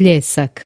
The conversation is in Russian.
плесок.